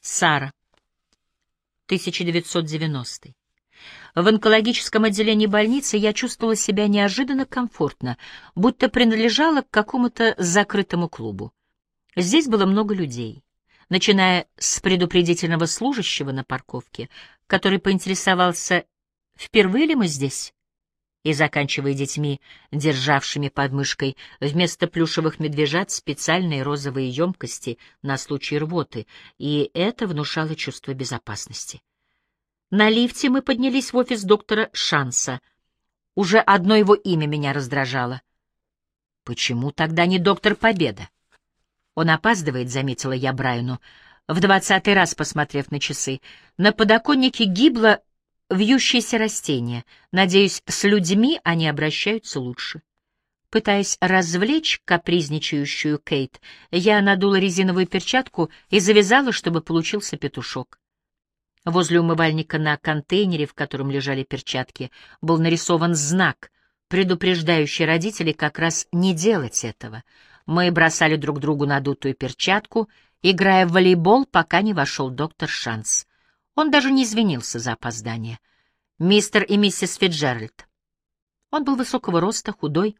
Сара. 1990. В онкологическом отделении больницы я чувствовала себя неожиданно комфортно, будто принадлежала к какому-то закрытому клубу. Здесь было много людей, начиная с предупредительного служащего на парковке, который поинтересовался, впервые ли мы здесь, и заканчивая детьми, державшими под мышкой вместо плюшевых медвежат специальные розовые емкости на случай рвоты, и это внушало чувство безопасности. На лифте мы поднялись в офис доктора Шанса. Уже одно его имя меня раздражало. Почему тогда не доктор Победа? Он опаздывает, заметила я Брайану, в двадцатый раз посмотрев на часы. На подоконнике гибло вьющееся растение. Надеюсь, с людьми они обращаются лучше. Пытаясь развлечь капризничающую Кейт, я надула резиновую перчатку и завязала, чтобы получился петушок. Возле умывальника на контейнере, в котором лежали перчатки, был нарисован знак, предупреждающий родителей как раз не делать этого. Мы бросали друг другу надутую перчатку, играя в волейбол, пока не вошел доктор Шанс. Он даже не извинился за опоздание. Мистер и миссис Фиджеральд. Он был высокого роста, худой,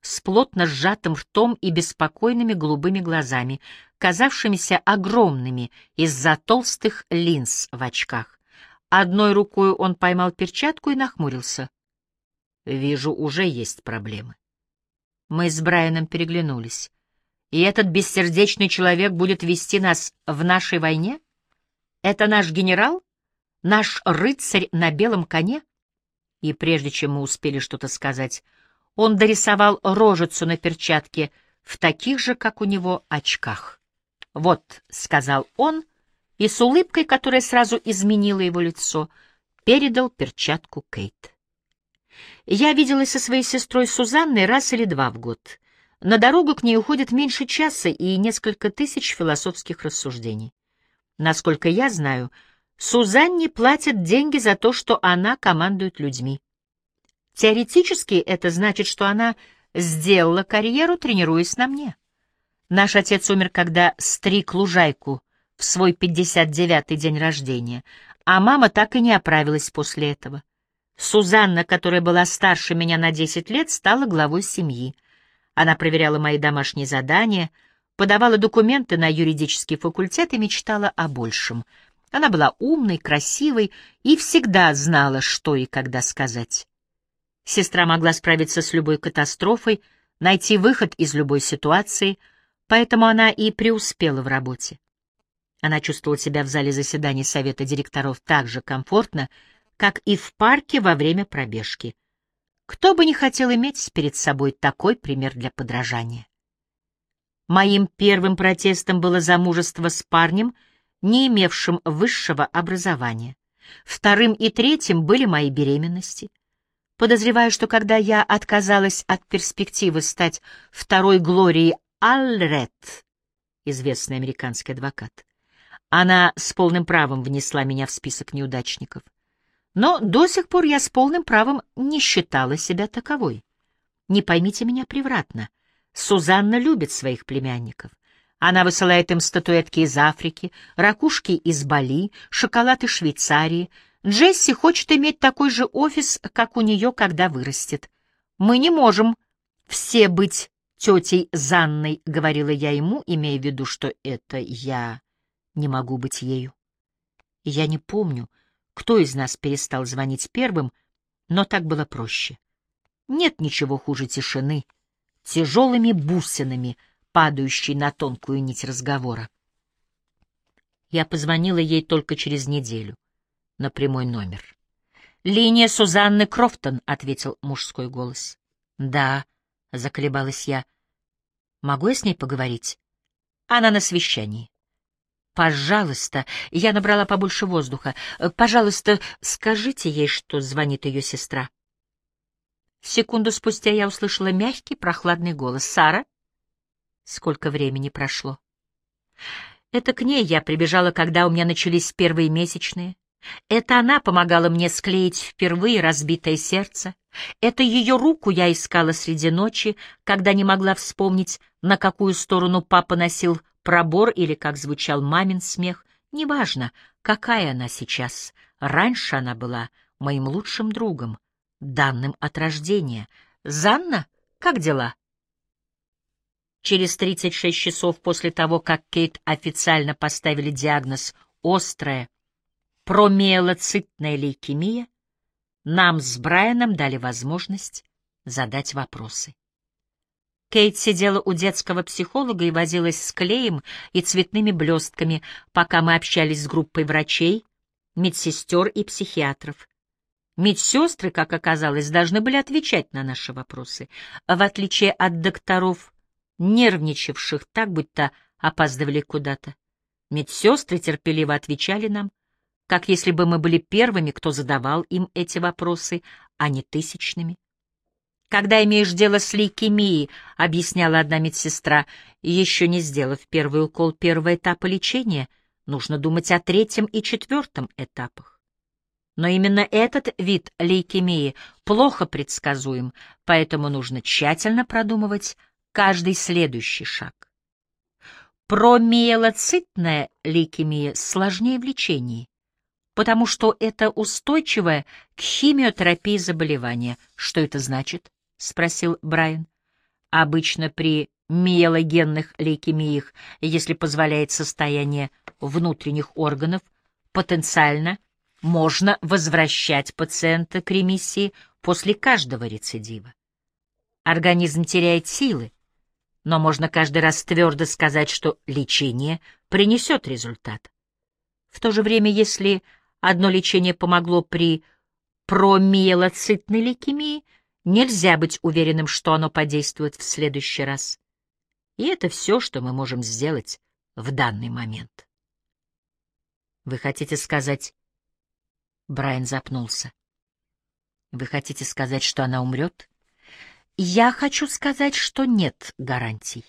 с плотно сжатым ртом и беспокойными голубыми глазами, казавшимися огромными из-за толстых линз в очках. Одной рукой он поймал перчатку и нахмурился. «Вижу, уже есть проблемы». Мы с Брайаном переглянулись. «И этот бессердечный человек будет вести нас в нашей войне? Это наш генерал? Наш рыцарь на белом коне?» И прежде чем мы успели что-то сказать, он дорисовал рожицу на перчатке в таких же, как у него, очках. «Вот», — сказал он, и с улыбкой, которая сразу изменила его лицо, передал перчатку Кейт. Я виделась со своей сестрой Сузанной раз или два в год. На дорогу к ней уходит меньше часа и несколько тысяч философских рассуждений. Насколько я знаю, Сузанне платят деньги за то, что она командует людьми. Теоретически это значит, что она сделала карьеру, тренируясь на мне. Наш отец умер, когда стриг лужайку в свой 59-й день рождения, а мама так и не оправилась после этого. Сузанна, которая была старше меня на 10 лет, стала главой семьи. Она проверяла мои домашние задания, подавала документы на юридический факультет и мечтала о большем. Она была умной, красивой и всегда знала, что и когда сказать. Сестра могла справиться с любой катастрофой, найти выход из любой ситуации, поэтому она и преуспела в работе. Она чувствовала себя в зале заседаний совета директоров так же комфортно, как и в парке во время пробежки. Кто бы не хотел иметь перед собой такой пример для подражания. Моим первым протестом было замужество с парнем, не имевшим высшего образования. Вторым и третьим были мои беременности. Подозреваю, что когда я отказалась от перспективы стать второй Глорией Аллред, известный американский адвокат, она с полным правом внесла меня в список неудачников. Но до сих пор я с полным правом не считала себя таковой. Не поймите меня превратно. Сузанна любит своих племянников. Она высылает им статуэтки из Африки, ракушки из Бали, шоколад из Швейцарии — Джесси хочет иметь такой же офис, как у нее, когда вырастет. Мы не можем все быть тетей Занной, — говорила я ему, имея в виду, что это я не могу быть ею. я не помню, кто из нас перестал звонить первым, но так было проще. Нет ничего хуже тишины, тяжелыми бусинами, падающей на тонкую нить разговора. Я позвонила ей только через неделю на прямой номер. «Линия Сузанны Крофтон», — ответил мужской голос. «Да», — заколебалась я. «Могу я с ней поговорить?» «Она на совещании». «Пожалуйста», — я набрала побольше воздуха, «пожалуйста, скажите ей, что звонит ее сестра». Секунду спустя я услышала мягкий, прохладный голос. «Сара?» Сколько времени прошло? Это к ней я прибежала, когда у меня начались первые месячные. Это она помогала мне склеить впервые разбитое сердце. Это ее руку я искала среди ночи, когда не могла вспомнить, на какую сторону папа носил пробор или как звучал мамин смех, Неважно, какая она сейчас. Раньше она была моим лучшим другом, данным от рождения. Занна, как дела? Через 36 часов после того, как Кейт официально поставили диагноз «острая промиелоцитная лейкемия», нам с Брайаном дали возможность задать вопросы. Кейт сидела у детского психолога и возилась с клеем и цветными блестками, пока мы общались с группой врачей, медсестер и психиатров. Медсестры, как оказалось, должны были отвечать на наши вопросы, в отличие от докторов, нервничавших так, будто опаздывали куда-то. Медсестры терпеливо отвечали нам, как если бы мы были первыми, кто задавал им эти вопросы, а не тысячными. Когда имеешь дело с лейкемией, объясняла одна медсестра, еще не сделав первый укол первого этапа лечения, нужно думать о третьем и четвертом этапах. Но именно этот вид лейкемии плохо предсказуем, поэтому нужно тщательно продумывать каждый следующий шаг. Промиелоцитная лейкемия сложнее в лечении, потому что это устойчивое к химиотерапии заболевание. Что это значит? — спросил Брайан. «Обычно при миелогенных лейкемиях, если позволяет состояние внутренних органов, потенциально можно возвращать пациента к ремиссии после каждого рецидива. Организм теряет силы, но можно каждый раз твердо сказать, что лечение принесет результат. В то же время, если одно лечение помогло при промиелоцитной лейкемии — Нельзя быть уверенным, что оно подействует в следующий раз. И это все, что мы можем сделать в данный момент. Вы хотите сказать... Брайан запнулся. Вы хотите сказать, что она умрет? Я хочу сказать, что нет гарантий.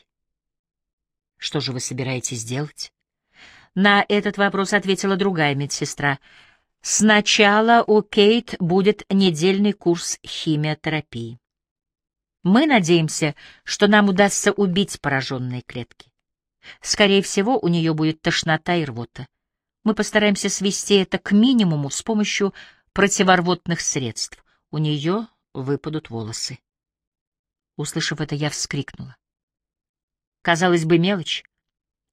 Что же вы собираетесь делать? На этот вопрос ответила другая медсестра — Сначала у Кейт будет недельный курс химиотерапии. Мы надеемся, что нам удастся убить пораженные клетки. Скорее всего, у нее будет тошнота и рвота. Мы постараемся свести это к минимуму с помощью противорвотных средств. У нее выпадут волосы. Услышав это, я вскрикнула. Казалось бы, мелочь,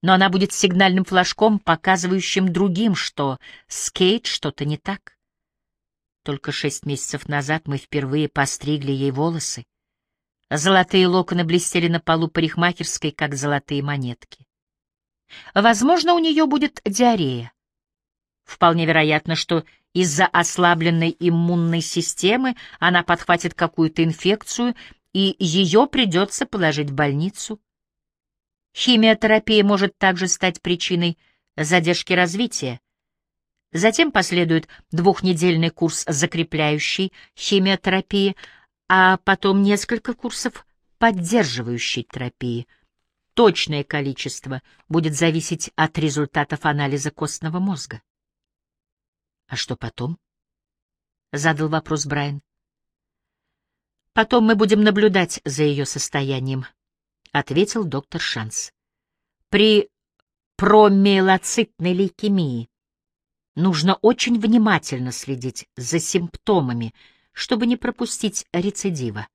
но она будет сигнальным флажком, показывающим другим, что с Кейт что-то не так. Только шесть месяцев назад мы впервые постригли ей волосы. Золотые локоны блестели на полу парикмахерской, как золотые монетки. Возможно, у нее будет диарея. Вполне вероятно, что из-за ослабленной иммунной системы она подхватит какую-то инфекцию, и ее придется положить в больницу. Химиотерапия может также стать причиной задержки развития. Затем последует двухнедельный курс закрепляющей химиотерапии, а потом несколько курсов поддерживающей терапии. Точное количество будет зависеть от результатов анализа костного мозга. «А что потом?» — задал вопрос Брайан. «Потом мы будем наблюдать за ее состоянием», ответил доктор Шанс. При промиелоцитной лейкемии нужно очень внимательно следить за симптомами, чтобы не пропустить рецидива.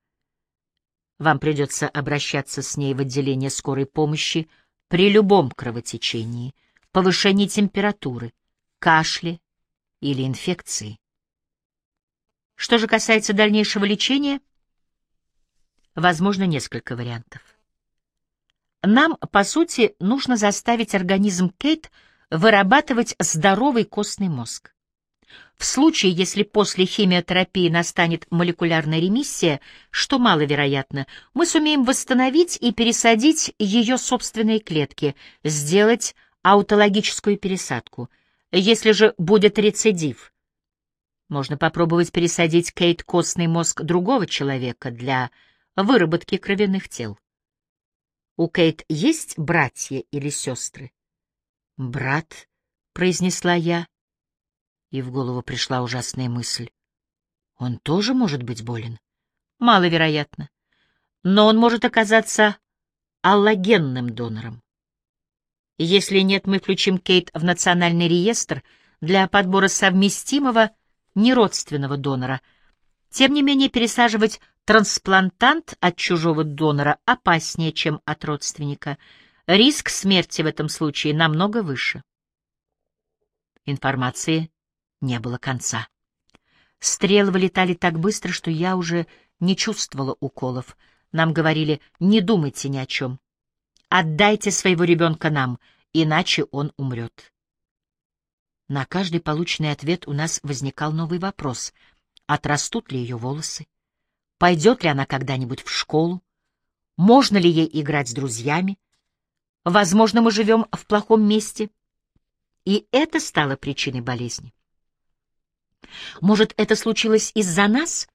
Вам придется обращаться с ней в отделение скорой помощи при любом кровотечении, повышении температуры, кашле или инфекции. Что же касается дальнейшего лечения, возможно несколько вариантов. Нам, по сути, нужно заставить организм Кейт вырабатывать здоровый костный мозг. В случае, если после химиотерапии настанет молекулярная ремиссия, что маловероятно, мы сумеем восстановить и пересадить ее собственные клетки, сделать аутологическую пересадку. Если же будет рецидив, можно попробовать пересадить Кейт костный мозг другого человека для выработки кровяных тел. У Кейт есть братья или сестры? Брат, произнесла я, и в голову пришла ужасная мысль. Он тоже может быть болен? Если нет, мы включим Кейт в национальный реестр для подбора совместимого неродственного донора. Тем не менее, пересаживать трансплантант от чужого донора опаснее, чем от родственника. Риск смерти в этом случае намного выше. Информации не было конца. Стрелы вылетали так быстро, что я уже не чувствовала уколов. Нам говорили, не думайте ни о чем. Отдайте своего ребенка нам, иначе он умрет. На каждый полученный ответ у нас возникал новый вопрос. Отрастут ли ее волосы? Пойдет ли она когда-нибудь в школу? Можно ли ей играть с друзьями? Возможно, мы живем в плохом месте. И это стало причиной болезни. Может, это случилось из-за нас?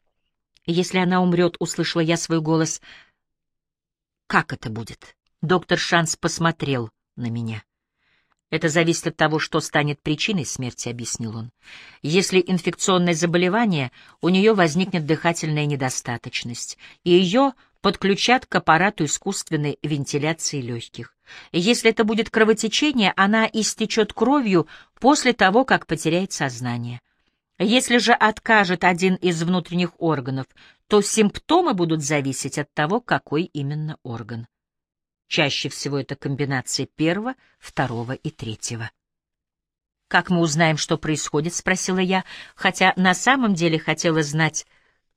Если она умрет, услышала я свой голос. Как это будет? Доктор Шанс посмотрел на меня. Это зависит от того, что станет причиной смерти, объяснил он. Если инфекционное заболевание, у нее возникнет дыхательная недостаточность, и ее подключат к аппарату искусственной вентиляции легких. Если это будет кровотечение, она истечет кровью после того, как потеряет сознание. Если же откажет один из внутренних органов, то симптомы будут зависеть от того, какой именно орган. Чаще всего это комбинация первого, второго и третьего. «Как мы узнаем, что происходит?» — спросила я, хотя на самом деле хотела знать,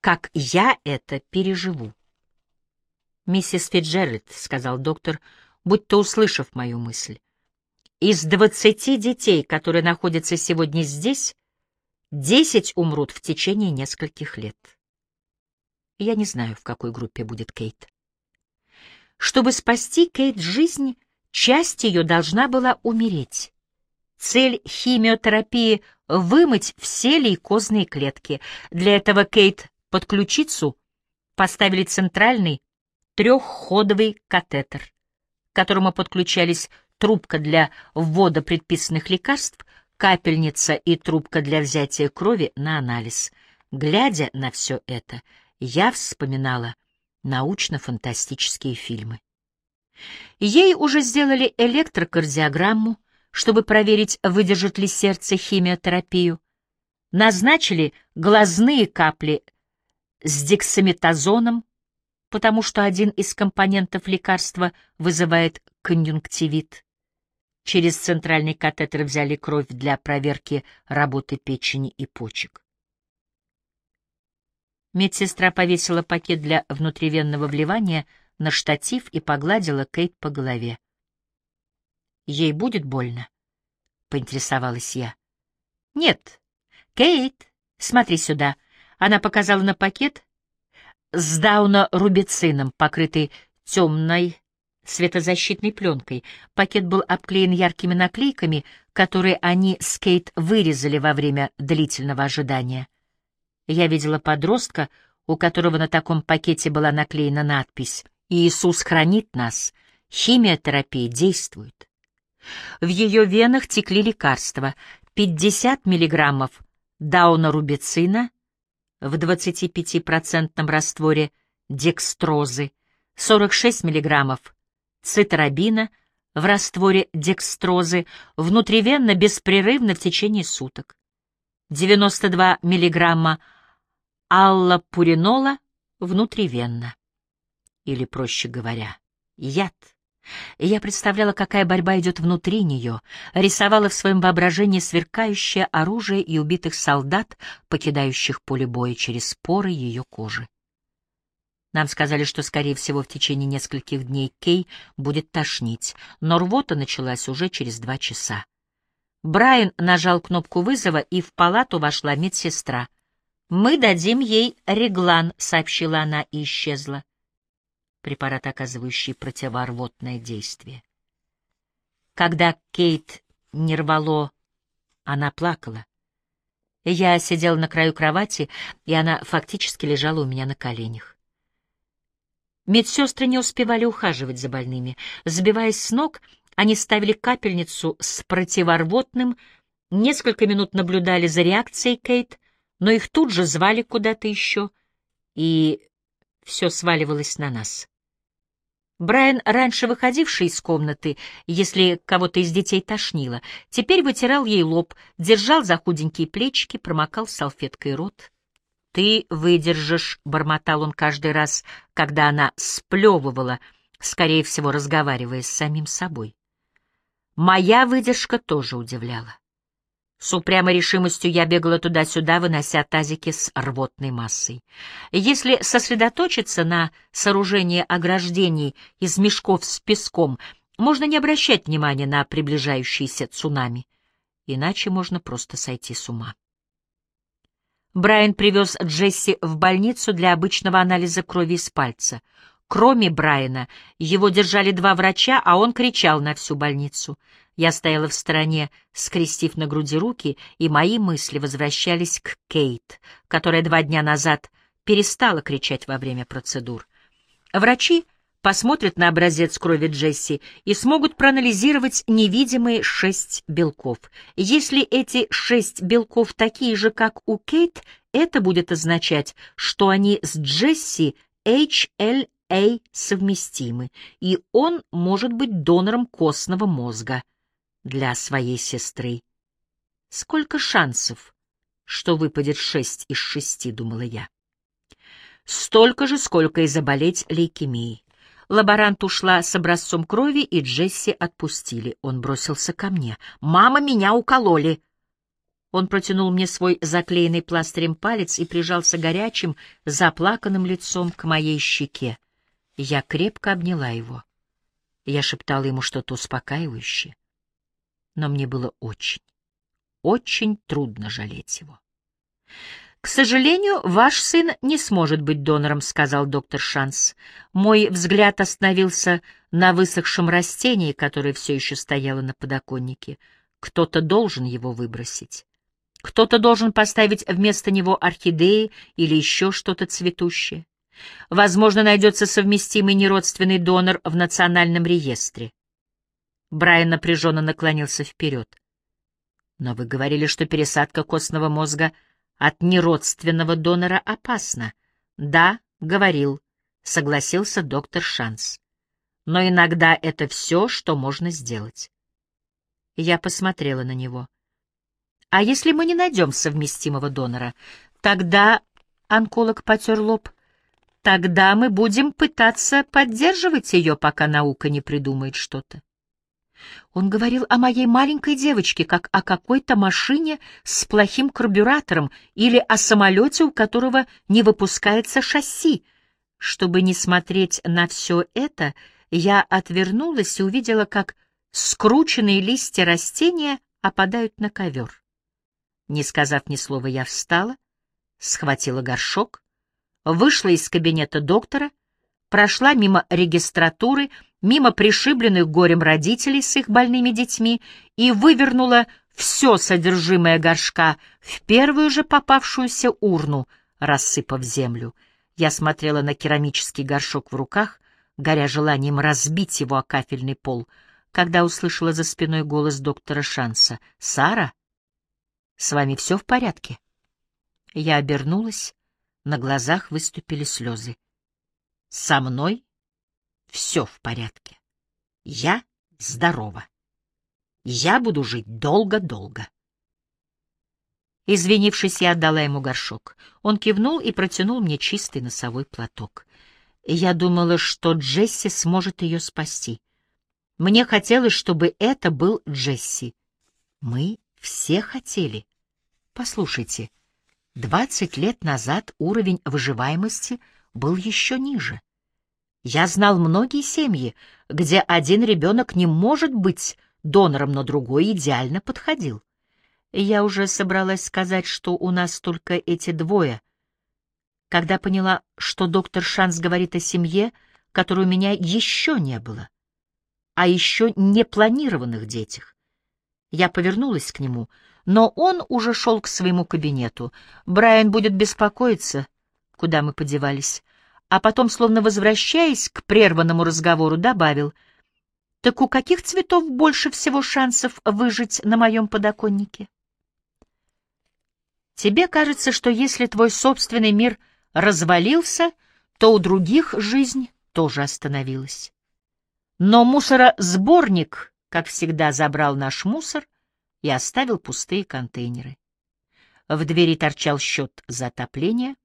как я это переживу. «Миссис Фиджеральд», — сказал доктор, будто услышав мою мысль, — «из двадцати детей, которые находятся сегодня здесь, десять умрут в течение нескольких лет». Я не знаю, в какой группе будет Кейт. Чтобы спасти Кейт жизнь, часть ее должна была умереть. Цель химиотерапии — вымыть все лейкозные клетки. Для этого Кейт под ключицу поставили центральный трехходовый катетер, к которому подключались трубка для ввода предписанных лекарств, капельница и трубка для взятия крови на анализ. Глядя на все это, я вспоминала научно-фантастические фильмы. Ей уже сделали электрокардиограмму, чтобы проверить, выдержит ли сердце химиотерапию. Назначили глазные капли с дексаметазоном, потому что один из компонентов лекарства вызывает конъюнктивит. Через центральный катетер взяли кровь для проверки работы печени и почек. Медсестра повесила пакет для внутривенного вливания на штатив и погладила Кейт по голове. «Ей будет больно?» — поинтересовалась я. «Нет. Кейт, смотри сюда». Она показала на пакет с дауна-рубицином, покрытый темной светозащитной пленкой. Пакет был обклеен яркими наклейками, которые они с Кейт вырезали во время длительного ожидания. Я видела подростка, у которого на таком пакете была наклеена надпись «Иисус хранит нас, химиотерапия действует». В ее венах текли лекарства 50 миллиграммов даунорубицина в 25% растворе декстрозы, 46 миллиграммов цитрабина в растворе декстрозы внутривенно беспрерывно в течение суток, 92 аллопуринола внутривенно. Или, проще говоря, яд. Я представляла, какая борьба идет внутри нее, рисовала в своем воображении сверкающее оружие и убитых солдат, покидающих поле боя через поры ее кожи. Нам сказали, что, скорее всего, в течение нескольких дней Кей будет тошнить, но рвота началась уже через два часа. Брайан нажал кнопку вызова, и в палату вошла медсестра — «Мы дадим ей реглан», — сообщила она и исчезла. Препарат, оказывающий противорвотное действие. Когда Кейт не рвало, она плакала. Я сидел на краю кровати, и она фактически лежала у меня на коленях. Медсестры не успевали ухаживать за больными. Сбиваясь с ног, они ставили капельницу с противорвотным, несколько минут наблюдали за реакцией Кейт — но их тут же звали куда-то еще, и все сваливалось на нас. Брайан, раньше выходивший из комнаты, если кого-то из детей тошнило, теперь вытирал ей лоб, держал за худенькие плечики, промокал салфеткой рот. «Ты выдержишь», — бормотал он каждый раз, когда она сплевывала, скорее всего, разговаривая с самим собой. Моя выдержка тоже удивляла. С упрямой решимостью я бегала туда-сюда, вынося тазики с рвотной массой. Если сосредоточиться на сооружении ограждений из мешков с песком, можно не обращать внимания на приближающиеся цунами. Иначе можно просто сойти с ума. Брайан привез Джесси в больницу для обычного анализа крови из пальца. Кроме Брайана, его держали два врача, а он кричал на всю больницу. Я стояла в стороне, скрестив на груди руки, и мои мысли возвращались к Кейт, которая два дня назад перестала кричать во время процедур. Врачи посмотрят на образец крови Джесси и смогут проанализировать невидимые шесть белков. Если эти шесть белков такие же, как у Кейт, это будет означать, что они с Джесси HLA совместимы, и он может быть донором костного мозга для своей сестры. Сколько шансов, что выпадет шесть из шести, думала я. Столько же, сколько и заболеть лейкемией. Лаборант ушла с образцом крови, и Джесси отпустили. Он бросился ко мне. «Мама, меня укололи!» Он протянул мне свой заклеенный пластырем палец и прижался горячим, заплаканным лицом к моей щеке. Я крепко обняла его. Я шептала ему что-то успокаивающее. Но мне было очень, очень трудно жалеть его. «К сожалению, ваш сын не сможет быть донором», — сказал доктор Шанс. Мой взгляд остановился на высохшем растении, которое все еще стояло на подоконнике. Кто-то должен его выбросить. Кто-то должен поставить вместо него орхидеи или еще что-то цветущее. Возможно, найдется совместимый неродственный донор в национальном реестре. Брайан напряженно наклонился вперед. Но вы говорили, что пересадка костного мозга — от неродственного донора опасно. Да, говорил, согласился доктор Шанс. Но иногда это все, что можно сделать. Я посмотрела на него. А если мы не найдем совместимого донора, тогда, онколог потер лоб, тогда мы будем пытаться поддерживать ее, пока наука не придумает что-то. Он говорил о моей маленькой девочке, как о какой-то машине с плохим карбюратором или о самолете, у которого не выпускается шасси. Чтобы не смотреть на все это, я отвернулась и увидела, как скрученные листья растения опадают на ковер. Не сказав ни слова, я встала, схватила горшок, вышла из кабинета доктора, прошла мимо регистратуры, мимо пришибленных горем родителей с их больными детьми и вывернула все содержимое горшка в первую же попавшуюся урну, рассыпав землю. Я смотрела на керамический горшок в руках, горя желанием разбить его о кафельный пол, когда услышала за спиной голос доктора Шанса. «Сара, с вами все в порядке?» Я обернулась, на глазах выступили слезы. «Со мной все в порядке. Я здорова. Я буду жить долго-долго. Извинившись, я отдала ему горшок. Он кивнул и протянул мне чистый носовой платок. Я думала, что Джесси сможет ее спасти. Мне хотелось, чтобы это был Джесси. Мы все хотели. Послушайте, двадцать лет назад уровень выживаемости был еще ниже. Я знал многие семьи, где один ребенок не может быть донором, но другой идеально подходил. Я уже собралась сказать, что у нас только эти двое. Когда поняла, что доктор Шанс говорит о семье, которой у меня еще не было, а еще не планированных детях. Я повернулась к нему, но он уже шел к своему кабинету. Брайан будет беспокоиться, куда мы подевались а потом, словно возвращаясь к прерванному разговору, добавил, «Так у каких цветов больше всего шансов выжить на моем подоконнике?» Тебе кажется, что если твой собственный мир развалился, то у других жизнь тоже остановилась. Но мусоросборник, как всегда, забрал наш мусор и оставил пустые контейнеры. В двери торчал счет за отопление,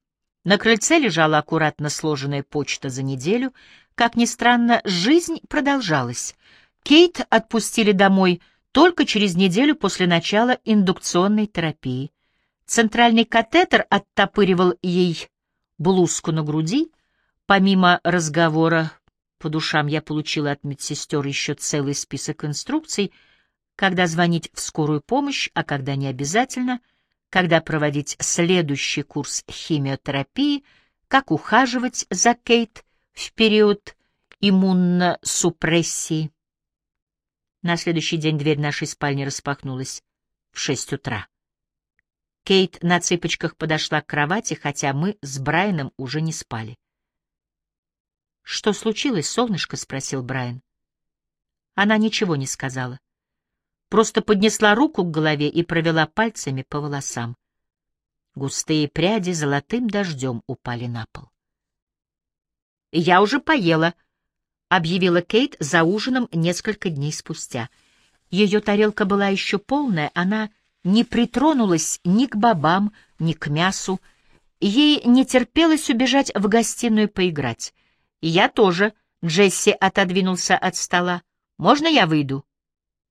на крыльце лежала аккуратно сложенная почта за неделю. Как ни странно, жизнь продолжалась. Кейт отпустили домой только через неделю после начала индукционной терапии. Центральный катетер оттопыривал ей блузку на груди. Помимо разговора по душам я получила от медсестер еще целый список инструкций, когда звонить в скорую помощь, а когда не обязательно, когда проводить следующий курс химиотерапии, как ухаживать за Кейт в период иммуносупрессии. На следующий день дверь нашей спальни распахнулась в шесть утра. Кейт на цыпочках подошла к кровати, хотя мы с Брайаном уже не спали. «Что случилось, солнышко?» — спросил Брайан. Она ничего не сказала. Просто поднесла руку к голове и провела пальцами по волосам. Густые пряди золотым дождем упали на пол. «Я уже поела», — объявила Кейт за ужином несколько дней спустя. Ее тарелка была еще полная, она не притронулась ни к бобам, ни к мясу. Ей не терпелось убежать в гостиную поиграть. «Я тоже», — Джесси отодвинулся от стола. «Можно я выйду?»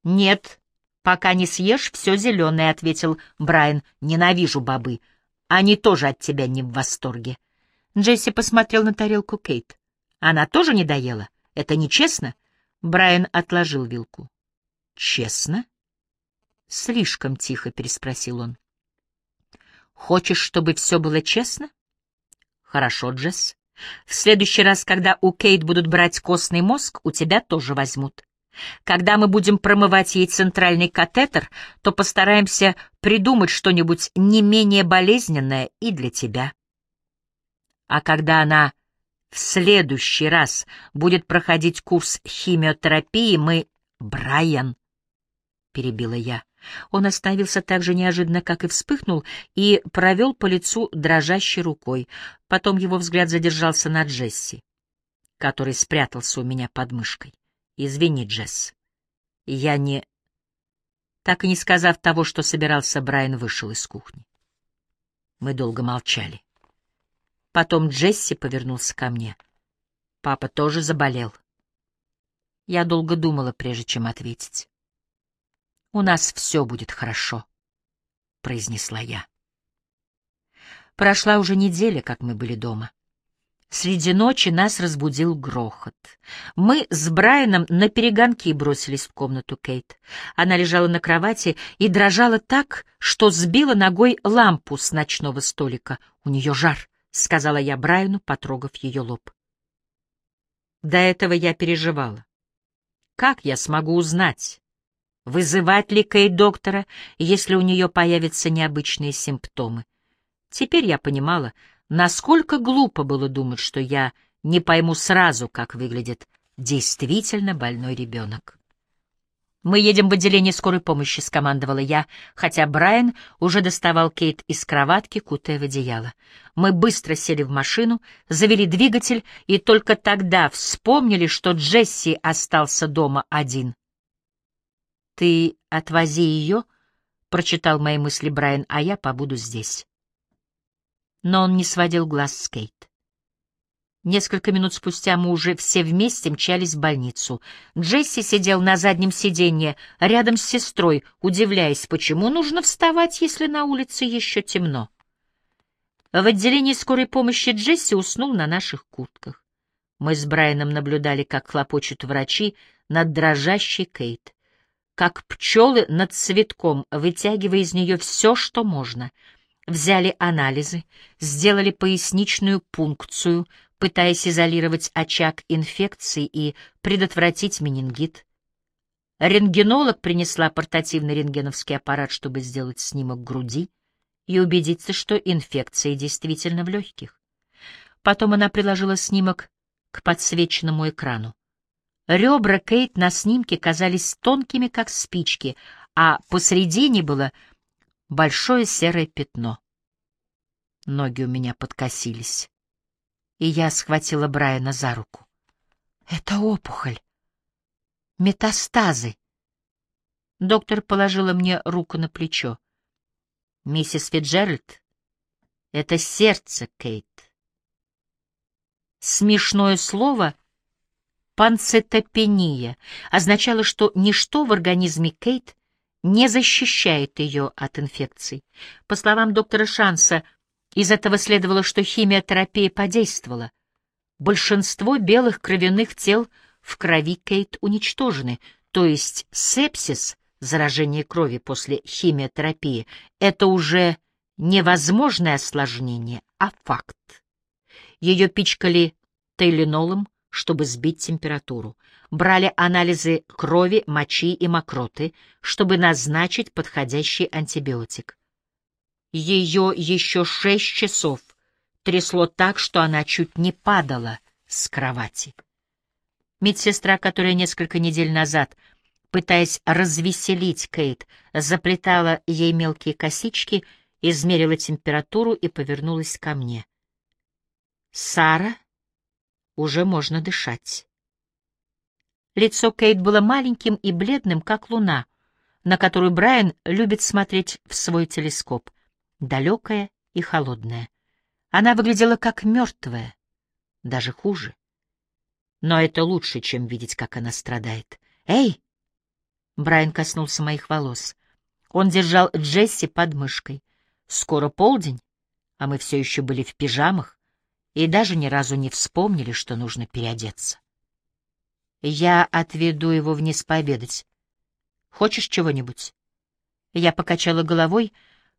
«Нет, пока не съешь все зеленое», — ответил Брайан. «Ненавижу бобы. Они тоже от тебя не в восторге». Джесси посмотрел на тарелку Кейт. «Она тоже не доела? Это нечестно?» Брайан отложил вилку. «Честно?» Слишком тихо переспросил он. Хочешь, чтобы все было честно? Хорошо, Джесс. В следующий раз, когда у Кейт будут брать костный мозг, у тебя тоже возьмут. Когда мы будем промывать ей центральный катетер, то постараемся придумать что-нибудь не менее болезненное и для тебя. А когда она в следующий раз будет проходить курс химиотерапии, мы... Брайан, — перебила я, он остановился так же неожиданно, как и вспыхнул, и провел по лицу дрожащей рукой. Потом его взгляд задержался на Джесси, который спрятался у меня под мышкой. «Извини, Джесс, я не...» Так и не сказав того, что собирался, Брайан вышел из кухни. Мы долго молчали. Потом Джесси повернулся ко мне. Папа тоже заболел. Я долго думала, прежде чем ответить. «У нас все будет хорошо», — произнесла я. Прошла уже неделя, как мы были дома. Среди ночи нас разбудил грохот. Мы с Брайаном на перегонки бросились в комнату Кейт. Она лежала на кровати и дрожала так, что сбила ногой лампу с ночного столика. «У нее жар», — сказала я Брайану, потрогав ее лоб. До этого я переживала. Как я смогу узнать, Вызывать ли Кейт доктора, если у нее появятся необычные симптомы? Теперь я понимала, насколько глупо было думать, что я не пойму сразу, как выглядит действительно больной ребенок. «Мы едем в отделение скорой помощи», — скомандовала я, хотя Брайан уже доставал Кейт из кроватки, кутая в одеяло. Мы быстро сели в машину, завели двигатель и только тогда вспомнили, что Джесси остался дома один. «Ты отвози ее», — прочитал мои мысли Брайан, — «а я побуду здесь». Но он не сводил глаз с Кейт. Несколько минут спустя мы уже все вместе мчались в больницу. Джесси сидел на заднем сиденье рядом с сестрой, удивляясь, почему нужно вставать, если на улице еще темно. В отделении скорой помощи Джесси уснул на наших куртках. Мы с Брайаном наблюдали, как хлопочут врачи над дрожащей Кейт как пчелы над цветком, вытягивая из нее все, что можно. Взяли анализы, сделали поясничную пункцию, пытаясь изолировать очаг инфекции и предотвратить менингит. Рентгенолог принесла портативный рентгеновский аппарат, чтобы сделать снимок груди и убедиться, что инфекция действительно в легких. Потом она приложила снимок к подсвеченному экрану. Ребра Кейт на снимке казались тонкими, как спички, а посредине было большое серое пятно. Ноги у меня подкосились, и я схватила Брайана за руку. «Это опухоль», метастазы. Доктор положила мне руку на плечо. Миссис Фиджеральд, это сердце, Кейт. Смешное слово «панцитопения» означало, что ничто в организме Кейт не защищает ее от инфекций. По словам доктора Шанса, из этого следовало, что химиотерапия подействовала. Большинство белых кровяных тел в крови Кейт уничтожены, то есть сепсис, заражение крови после химиотерапии, это уже невозможное осложнение, а факт. Ее пичкали тейленолом, чтобы сбить температуру. Брали анализы крови, мочи и мокроты, чтобы назначить подходящий антибиотик. Ее еще шесть часов трясло так, что она чуть не падала с кровати. Медсестра, которая несколько недель назад, пытаясь развеселить Кейт, заплетала ей мелкие косички, измерила температуру и повернулась ко мне. «Сара, уже можно дышать». Лицо Кейт было маленьким и бледным, как луна, на которую Брайан любит смотреть в свой телескоп, далекая и холодная. Она выглядела как мертвая, даже хуже. Но это лучше, чем видеть, как она страдает. «Эй!» Брайан коснулся моих волос. Он держал Джесси под мышкой. Скоро полдень, а мы все еще были в пижамах и даже ни разу не вспомнили, что нужно переодеться. Я отведу его вниз пообедать. Хочешь чего-нибудь? Я покачала головой.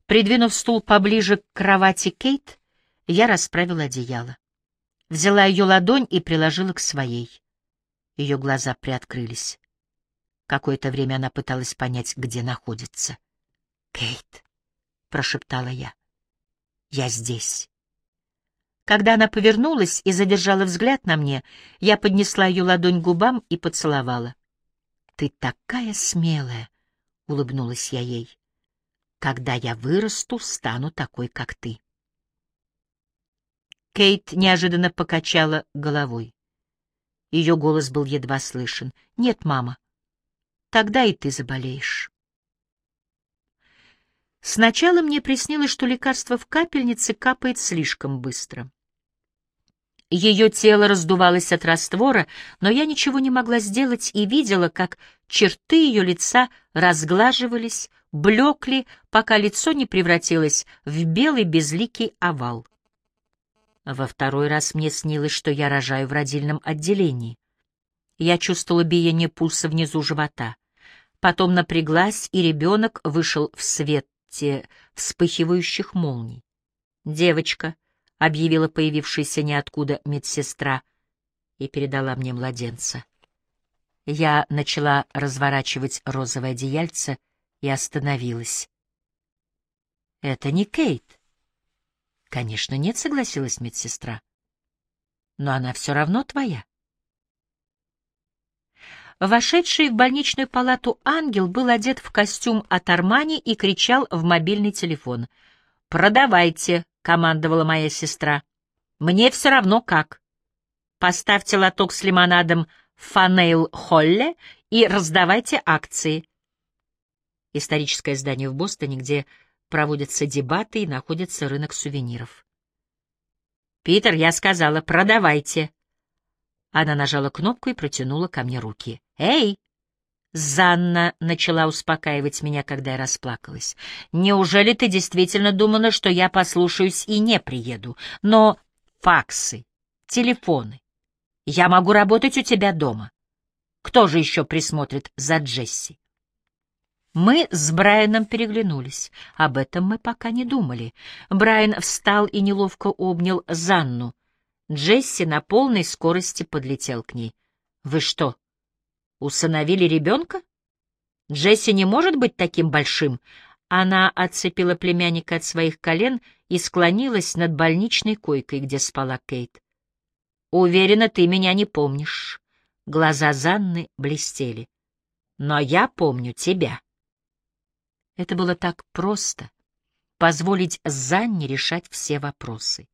Придвинув стул поближе к кровати Кейт, я расправила одеяло. Взяла ее ладонь и приложила к своей. Ее глаза приоткрылись. Какое-то время она пыталась понять, где находится. «Кейт», — прошептала я, — «я здесь». Когда она повернулась и задержала взгляд на мне, я поднесла ее ладонь к губам и поцеловала. «Ты такая смелая!» — улыбнулась я ей. «Когда я вырасту, стану такой, как ты». Кейт неожиданно покачала головой. Ее голос был едва слышен. «Нет, мама, тогда и ты заболеешь». Сначала мне приснилось, что лекарство в капельнице капает слишком быстро. Ее тело раздувалось от раствора, но я ничего не могла сделать и видела, как черты ее лица разглаживались, блекли, пока лицо не превратилось в белый безликий овал. Во второй раз мне снилось, что я рожаю в родильном отделении. Я чувствовала биение пульса внизу живота. Потом напряглась, и ребенок вышел в свете вспыхивающих молний. «Девочка», — объявила появившаяся ниоткуда медсестра и передала мне младенца. Я начала разворачивать розовое одеяльце и остановилась. «Это не Кейт», Конечно, нет, согласилась медсестра. Но она все равно твоя. Вошедший в больничную палату ангел был одет в костюм от Армани и кричал в мобильный телефон. «Продавайте», — командовала моя сестра. «Мне все равно как. Поставьте лоток с лимонадом в Фанейл-Холле и раздавайте акции». Историческое здание в Бостоне, где проводятся дебаты и находится рынок сувениров. «Питер, я сказала, продавайте!» Она нажала кнопку и протянула ко мне руки. «Эй!» Занна начала успокаивать меня, когда я расплакалась. «Неужели ты действительно думала, что я послушаюсь и не приеду? Но факсы, телефоны. Я могу работать у тебя дома. Кто же еще присмотрит за Джесси?» Мы с Брайаном переглянулись. Об этом мы пока не думали. Брайан встал и неловко обнял Занну. Джесси на полной скорости подлетел к ней. «Вы что, усыновили ребенка? Джесси не может быть таким большим!» Она отцепила племянника от своих колен и склонилась над больничной койкой, где спала Кейт. «Уверена, ты меня не помнишь». Глаза Занны блестели. «Но я помню тебя». Это было так просто — позволить Занне решать все вопросы.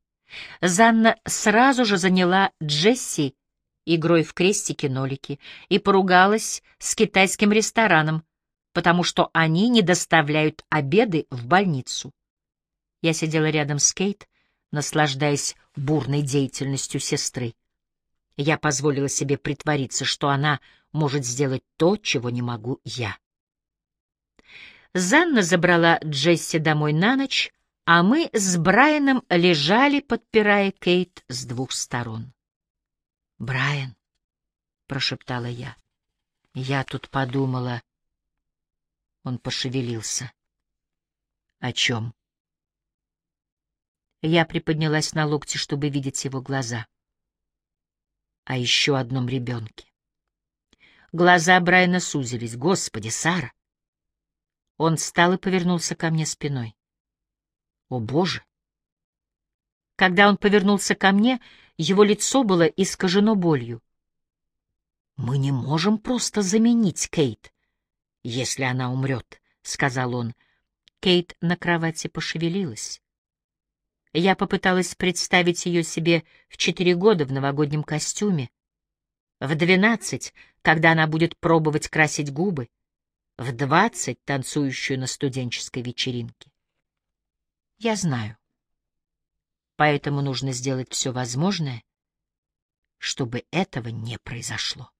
Занна сразу же заняла Джесси игрой в крестики-нолики и поругалась с китайским рестораном, потому что они не доставляют обеды в больницу. Я сидела рядом с Кейт, наслаждаясь бурной деятельностью сестры. Я позволила себе притвориться, что она может сделать то, чего не могу я. Занна забрала Джесси домой на ночь, а мы с Брайаном лежали, подпирая Кейт с двух сторон. «Брайан», — прошептала я, — «я тут подумала...» Он пошевелился. «О чем?» Я приподнялась на локти, чтобы видеть его глаза. О еще одном ребенке. Глаза Брайана сузились. «Господи, Сара!» Он встал и повернулся ко мне спиной. «О, Боже!» Когда он повернулся ко мне, его лицо было искажено болью. «Мы не можем просто заменить Кейт, если она умрет», — сказал он. Кейт на кровати пошевелилась. Я попыталась представить ее себе в четыре года в новогоднем костюме, в двенадцать, когда она будет пробовать красить губы, в двадцать, танцующую на студенческой вечеринке. Я знаю. Поэтому нужно сделать все возможное, чтобы этого не произошло.